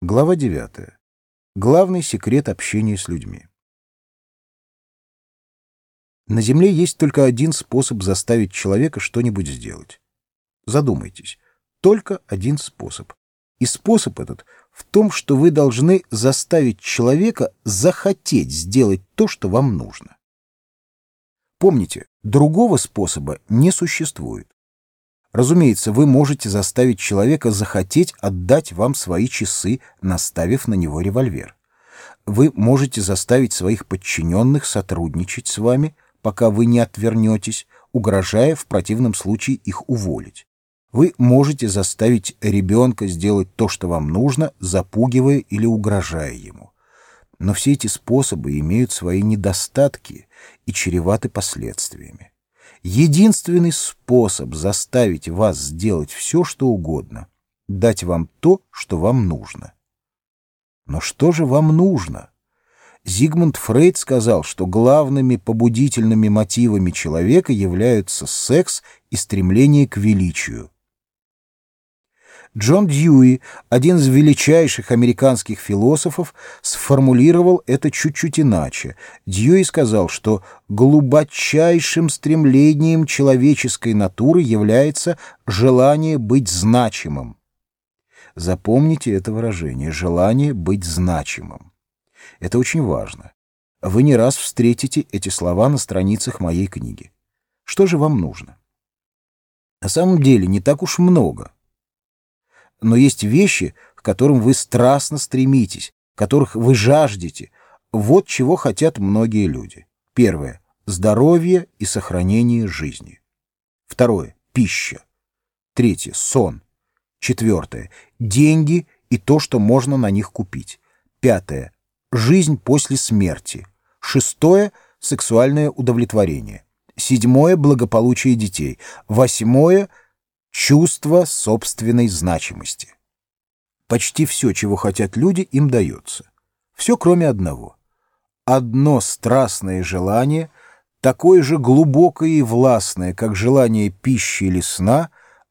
Глава 9. Главный секрет общения с людьми. На Земле есть только один способ заставить человека что-нибудь сделать. Задумайтесь. Только один способ. И способ этот в том, что вы должны заставить человека захотеть сделать то, что вам нужно. Помните, другого способа не существует. Разумеется, вы можете заставить человека захотеть отдать вам свои часы, наставив на него револьвер. Вы можете заставить своих подчиненных сотрудничать с вами, пока вы не отвернетесь, угрожая в противном случае их уволить. Вы можете заставить ребенка сделать то, что вам нужно, запугивая или угрожая ему. Но все эти способы имеют свои недостатки и чреваты последствиями единственный способ заставить вас сделать все, что угодно, дать вам то, что вам нужно. Но что же вам нужно? Зигмунд Фрейд сказал, что главными побудительными мотивами человека являются секс и стремление к величию. Джон Дьюи, один из величайших американских философов, сформулировал это чуть-чуть иначе. Дьюи сказал, что глубочайшим стремлением человеческой натуры является желание быть значимым. Запомните это выражение «желание быть значимым». Это очень важно. Вы не раз встретите эти слова на страницах моей книги. Что же вам нужно? На самом деле не так уж много — но есть вещи, к которым вы страстно стремитесь, которых вы жаждете. Вот чего хотят многие люди. Первое — здоровье и сохранение жизни. Второе — пища. Третье — сон. Четвертое — деньги и то, что можно на них купить. Пятое — жизнь после смерти. Шестое — сексуальное удовлетворение. Седьмое — благополучие детей. Восьмое — Чувство собственной значимости. Почти все, чего хотят люди, им дается. Все, кроме одного. Одно страстное желание, такое же глубокое и властное, как желание пищи или сна,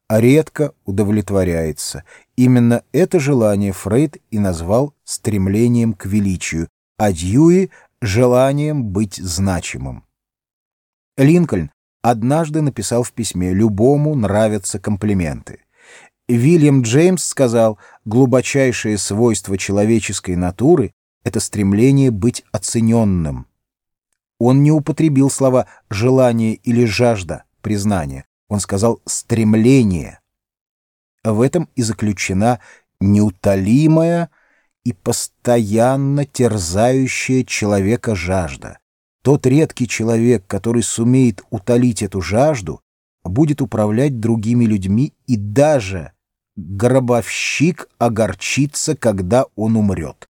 редко удовлетворяется. Именно это желание Фрейд и назвал стремлением к величию, а Дьюи — желанием быть значимым. Линкольн однажды написал в письме «Любому нравятся комплименты». Вильям Джеймс сказал, глубочайшее свойство человеческой натуры — это стремление быть оцененным. Он не употребил слова «желание» или «жажда» признания. Он сказал «стремление». В этом и заключена неутолимая и постоянно терзающая человека жажда. Тот редкий человек, который сумеет утолить эту жажду, будет управлять другими людьми, и даже гробовщик огорчится, когда он умрет.